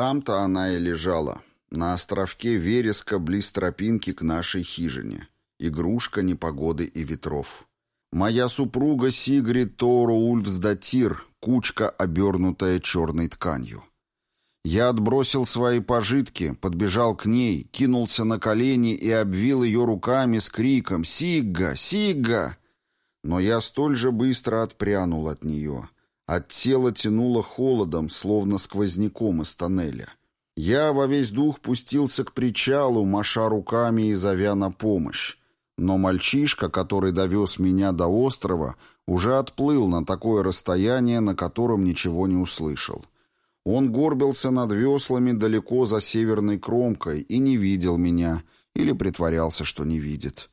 Там-то она и лежала, на островке вереска близ тропинки к нашей хижине. Игрушка непогоды и ветров. Моя супруга Сигрид Тору Ульфсдатир, кучка, обернутая черной тканью. Я отбросил свои пожитки, подбежал к ней, кинулся на колени и обвил ее руками с криком «Сигга! Сигга!». Но я столь же быстро отпрянул от нее. От тела тянуло холодом, словно сквозняком из тоннеля. Я во весь дух пустился к причалу, маша руками и зовя на помощь. Но мальчишка, который довез меня до острова, уже отплыл на такое расстояние, на котором ничего не услышал. Он горбился над веслами далеко за северной кромкой и не видел меня, или притворялся, что не видит.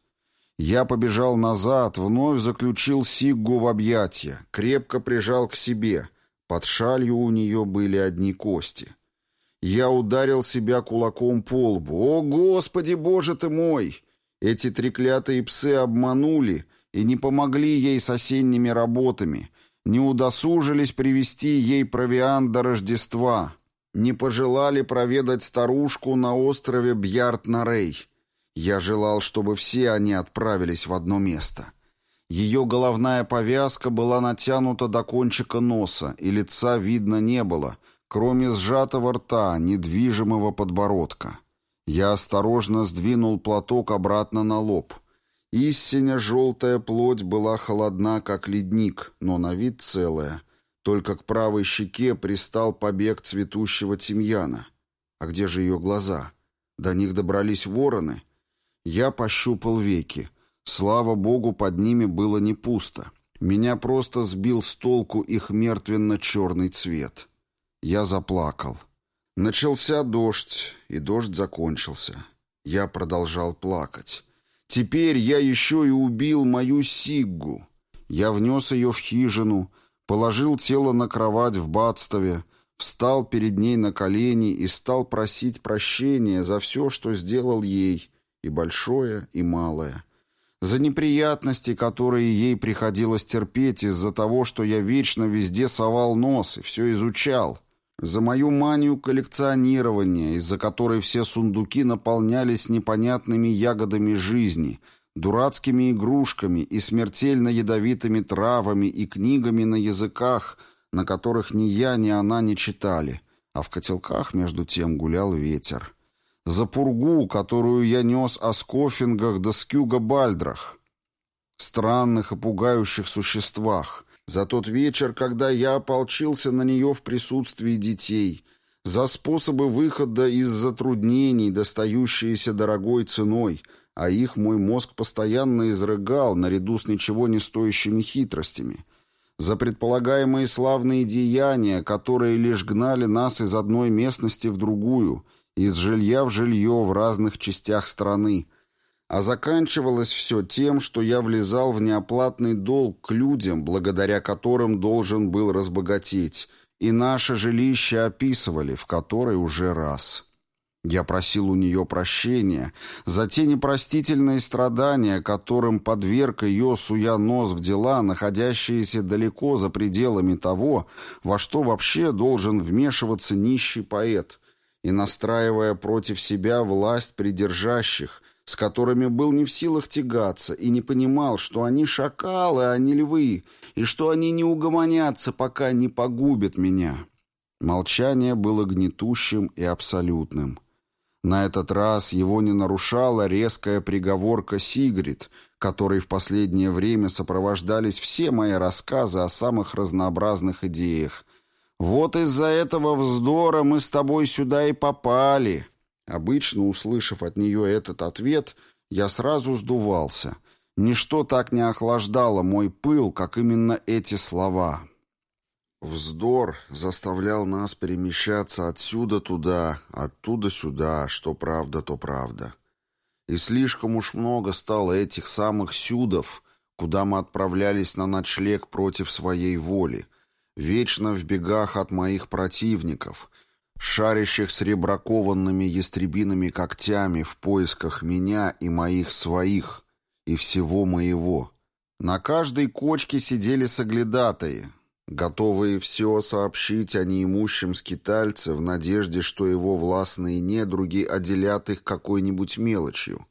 Я побежал назад, вновь заключил Сиггу в объятия, крепко прижал к себе. Под шалью у нее были одни кости. Я ударил себя кулаком по лбу. «О, Господи, Боже ты мой!» Эти треклятые псы обманули и не помогли ей с осенними работами, не удосужились привести ей провиант до Рождества, не пожелали проведать старушку на острове Бьярд-на-Рей. Я желал, чтобы все они отправились в одно место. Ее головная повязка была натянута до кончика носа, и лица видно не было, кроме сжатого рта, недвижимого подбородка. Я осторожно сдвинул платок обратно на лоб. Истинно желтая плоть была холодна, как ледник, но на вид целая. Только к правой щеке пристал побег цветущего тимьяна. А где же ее глаза? До них добрались вороны. Я пощупал веки. Слава богу, под ними было не пусто. Меня просто сбил с толку их мертвенно-черный цвет. Я заплакал. Начался дождь, и дождь закончился. Я продолжал плакать. Теперь я еще и убил мою Сиггу. Я внес ее в хижину, положил тело на кровать в Бадстове, встал перед ней на колени и стал просить прощения за все, что сделал ей, и большое, и малое. За неприятности, которые ей приходилось терпеть из-за того, что я вечно везде совал нос и все изучал — за мою манию коллекционирования, из-за которой все сундуки наполнялись непонятными ягодами жизни, дурацкими игрушками и смертельно ядовитыми травами и книгами на языках, на которых ни я, ни она не читали, а в котелках между тем гулял ветер. За пургу, которую я нес о скофингах да скюга-бальдрах, странных и пугающих существах, за тот вечер, когда я ополчился на нее в присутствии детей, за способы выхода из затруднений, достающиеся дорогой ценой, а их мой мозг постоянно изрыгал наряду с ничего не стоящими хитростями, за предполагаемые славные деяния, которые лишь гнали нас из одной местности в другую, из жилья в жилье в разных частях страны, а заканчивалось все тем, что я влезал в неоплатный долг к людям, благодаря которым должен был разбогатеть, и наше жилище описывали, в которой уже раз. Я просил у нее прощения за те непростительные страдания, которым подверг ее, суя нос в дела, находящиеся далеко за пределами того, во что вообще должен вмешиваться нищий поэт, и настраивая против себя власть придержащих, с которыми был не в силах тягаться и не понимал, что они шакалы, а не львы, и что они не угомонятся, пока не погубят меня. Молчание было гнетущим и абсолютным. На этот раз его не нарушала резкая приговорка Сигрид, которой в последнее время сопровождались все мои рассказы о самых разнообразных идеях. «Вот из-за этого вздора мы с тобой сюда и попали», Обычно, услышав от нее этот ответ, я сразу сдувался. Ничто так не охлаждало мой пыл, как именно эти слова. Вздор заставлял нас перемещаться отсюда туда, оттуда сюда, что правда, то правда. И слишком уж много стало этих самых сюдов, куда мы отправлялись на ночлег против своей воли, вечно в бегах от моих противников, шарящих с ребракованными ястребиными когтями в поисках меня и моих своих, и всего моего. На каждой кочке сидели соглядатые. готовые все сообщить о неимущем скитальце в надежде, что его властные недруги отделят их какой-нибудь мелочью.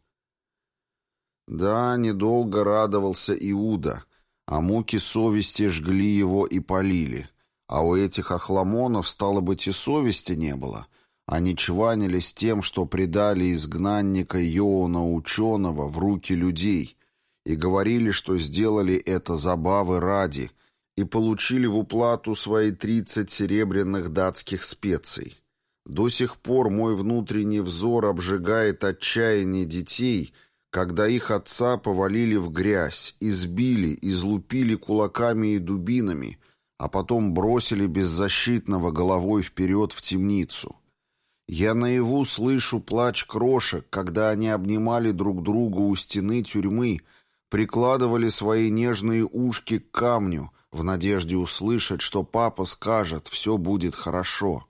Да, недолго радовался Иуда, а муки совести жгли его и полили. А у этих охламонов, стало быть, и совести не было. Они чванились тем, что предали изгнанника Йоуна Ученого в руки людей и говорили, что сделали это забавы ради, и получили в уплату свои тридцать серебряных датских специй. До сих пор мой внутренний взор обжигает отчаяние детей, когда их отца повалили в грязь, избили, излупили кулаками и дубинами, а потом бросили беззащитного головой вперед в темницу. Я наяву слышу плач крошек, когда они обнимали друг друга у стены тюрьмы, прикладывали свои нежные ушки к камню, в надежде услышать, что папа скажет «все будет хорошо».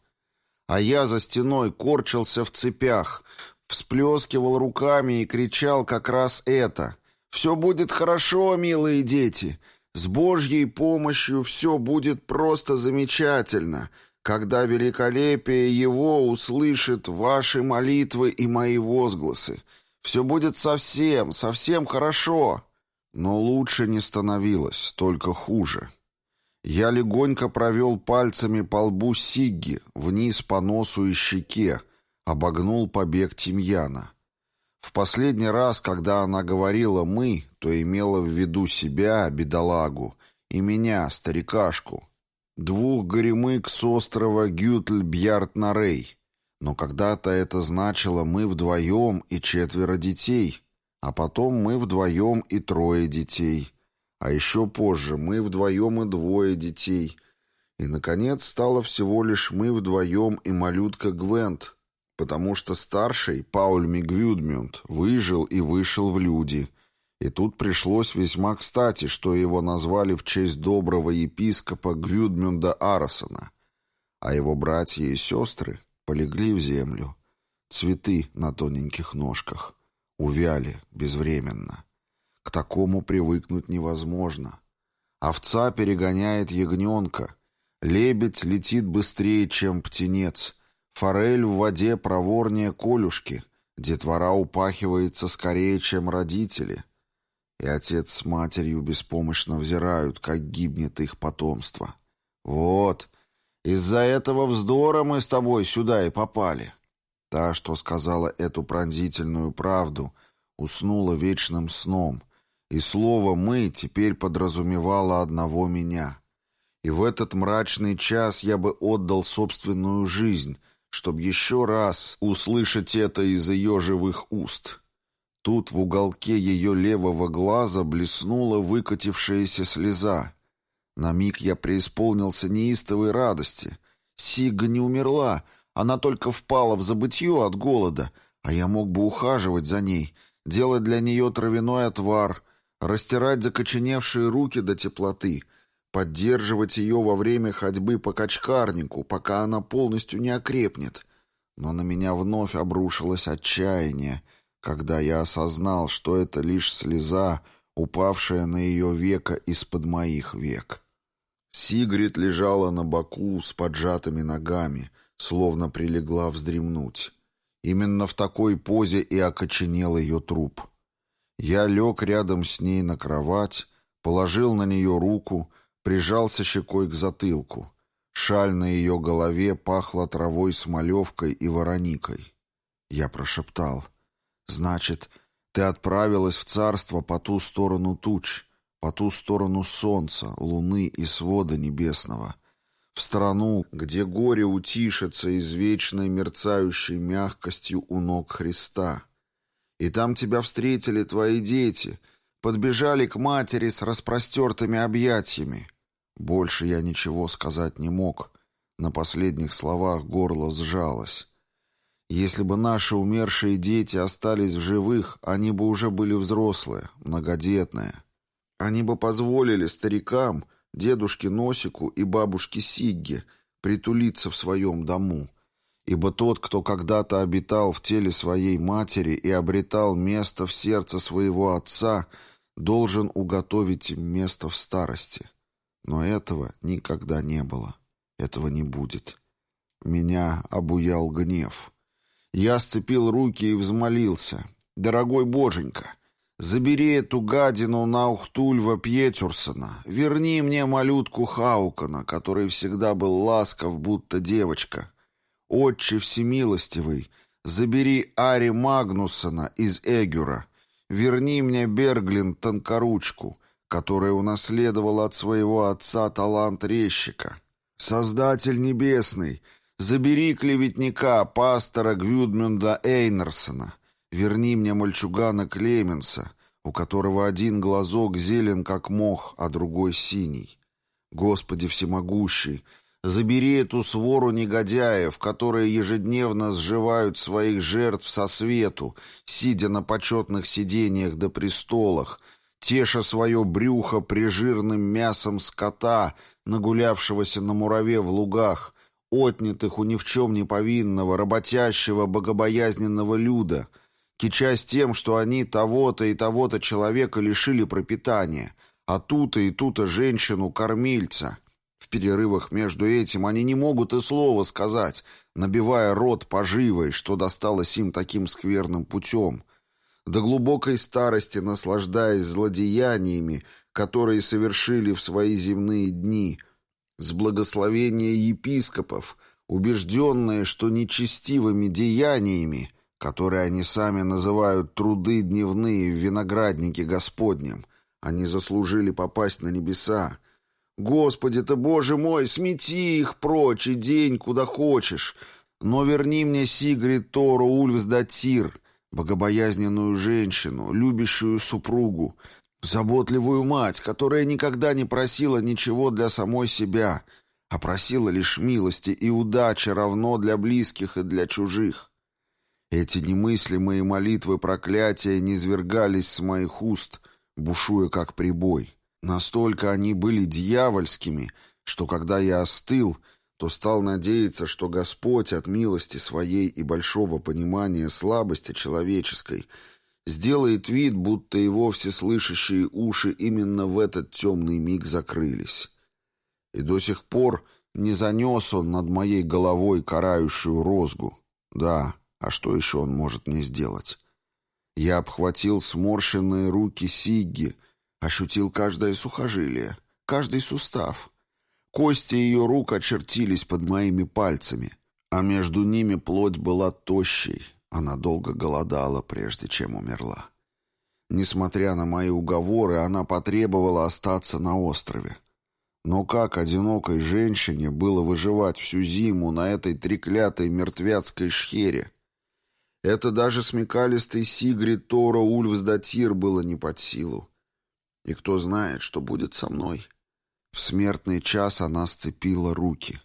А я за стеной корчился в цепях, всплескивал руками и кричал как раз это «Все будет хорошо, милые дети! С Божьей помощью все будет просто замечательно!» когда великолепие Его услышит ваши молитвы и мои возгласы. Все будет совсем, совсем хорошо. Но лучше не становилось, только хуже. Я легонько провел пальцами по лбу Сигги, вниз по носу и щеке, обогнул побег Тимьяна. В последний раз, когда она говорила «мы», то имела в виду себя, бедолагу, и меня, старикашку, двух горемык с острова Гютль-Бьярд-Нарей. Но когда-то это значило «мы вдвоем и четверо детей», а потом «мы вдвоем и трое детей», а еще позже «мы вдвоем и двое детей», и, наконец, стало всего лишь «мы вдвоем и малютка Гвент», потому что старший, Пауль Мигвюдмюнд, выжил и вышел в люди — и тут пришлось весьма кстати, что его назвали в честь доброго епископа Гвюдмюнда Арасона, а его братья и сестры полегли в землю. Цветы на тоненьких ножках. Увяли безвременно. К такому привыкнуть невозможно. Овца перегоняет ягненка. Лебедь летит быстрее, чем птенец. Форель в воде проворнее колюшки. Детвора упахивается скорее, чем родители — и отец с матерью беспомощно взирают, как гибнет их потомство. Вот, из-за этого вздора мы с тобой сюда и попали. Та, что сказала эту пронзительную правду, уснула вечным сном, и слово «мы» теперь подразумевало одного меня. И в этот мрачный час я бы отдал собственную жизнь, чтобы еще раз услышать это из ее живых уст». Тут в уголке ее левого глаза блеснула выкатившаяся слеза. На миг я преисполнился неистовой радости. Сига не умерла, она только впала в забытье от голода, а я мог бы ухаживать за ней, делать для нее травяной отвар, растирать закоченевшие руки до теплоты, поддерживать ее во время ходьбы по качкарнику, пока она полностью не окрепнет. Но на меня вновь обрушилось отчаяние — когда я осознал, что это лишь слеза, упавшая на ее веко из-под моих век. Сигрид лежала на боку с поджатыми ногами, словно прилегла вздремнуть. Именно в такой позе и окоченел ее труп. Я лег рядом с ней на кровать, положил на нее руку, прижался щекой к затылку. Шаль на ее голове пахла травой смолевкой и вороникой. Я прошептал — Значит, ты отправилась в царство по ту сторону туч, по ту сторону солнца, луны и свода небесного, в страну, где горе утишится извечной мерцающей мягкостью у ног Христа. И там тебя встретили твои дети, подбежали к матери с распростертыми объятиями. Больше я ничего сказать не мог. На последних словах горло сжалось. Если бы наши умершие дети остались в живых, они бы уже были взрослые, многодетные. Они бы позволили старикам, дедушке Носику и бабушке Сигге притулиться в своем дому, ибо тот, кто когда-то обитал в теле своей матери и обретал место в сердце своего отца, должен уготовить им место в старости. Но этого никогда не было. Этого не будет. Меня обуял гнев. Я сцепил руки и взмолился. «Дорогой боженька, забери эту гадину на Ухтульва Пьетюрсона. Верни мне малютку Хаукана, который всегда был ласков, будто девочка. Отче всемилостивый, забери Ари Магнусона из Эгюра. Верни мне Берглин Тонкоручку, которая унаследовала от своего отца талант резчика. Создатель небесный — Забери клеветника, пастора Гвюдмюнда Эйнерсона. Верни мне мальчугана Клеменса, у которого один глазок зелен, как мох, а другой синий. Господи всемогущий, забери эту свору негодяев, которые ежедневно сживают своих жертв со свету, сидя на почетных сидениях до престолах, теша свое брюхо прижирным мясом скота, нагулявшегося на мураве в лугах, отнятых у ни в чем не повинного, работящего, богобоязненного люда, кичась тем, что они того-то и того-то человека лишили пропитания, а ту-то и ту-то женщину-кормильца. В перерывах между этим они не могут и слова сказать, набивая рот поживой, что досталось им таким скверным путем. До глубокой старости наслаждаясь злодеяниями, которые совершили в свои земные дни – с благословения епископов, убежденные, что нечестивыми деяниями, которые они сами называют труды дневные в винограднике Господнем, они заслужили попасть на небеса. Господи ты, Боже мой, смети их прочь и день куда хочешь, но верни мне Сигрид Тору Ульфсдатир, богобоязненную женщину, любящую супругу, Заботливую мать, которая никогда не просила ничего для самой себя, а просила лишь милости и удачи равно для близких и для чужих. Эти немыслимые молитвы проклятия низвергались с моих уст, бушуя как прибой. Настолько они были дьявольскими, что когда я остыл, то стал надеяться, что Господь от милости своей и большого понимания слабости человеческой — сделает вид, будто его всеслышащие уши именно в этот темный миг закрылись. И до сих пор не занес он над моей головой карающую розгу. Да, а что еще он может мне сделать? Я обхватил сморщенные руки Сигги, ощутил каждое сухожилие, каждый сустав. Кости ее рук очертились под моими пальцами, а между ними плоть была тощей, она долго голодала, прежде чем умерла. Несмотря на мои уговоры, она потребовала остаться на острове. Но как одинокой женщине было выживать всю зиму на этой треклятой мертвяцкой шхере? Это даже смекалистый Сигрид Тора Ульфсдатир было не под силу. И кто знает, что будет со мной. В смертный час она сцепила руки,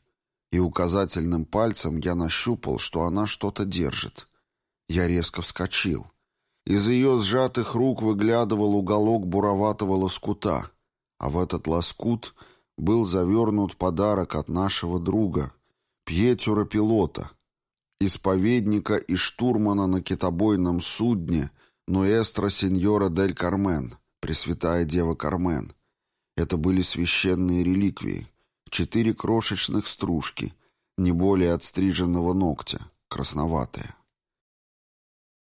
и указательным пальцем я нащупал, что она что-то держит. Я резко вскочил. Из ее сжатых рук выглядывал уголок буроватого лоскута, а в этот лоскут был завернут подарок от нашего друга, Пьетюра-пилота, исповедника и штурмана на китобойном судне Нуэстро Сеньора дель Кармен, Пресвятая Дева Кармен. Это были священные реликвии, четыре крошечных стружки, не более отстриженного ногтя, красноватые.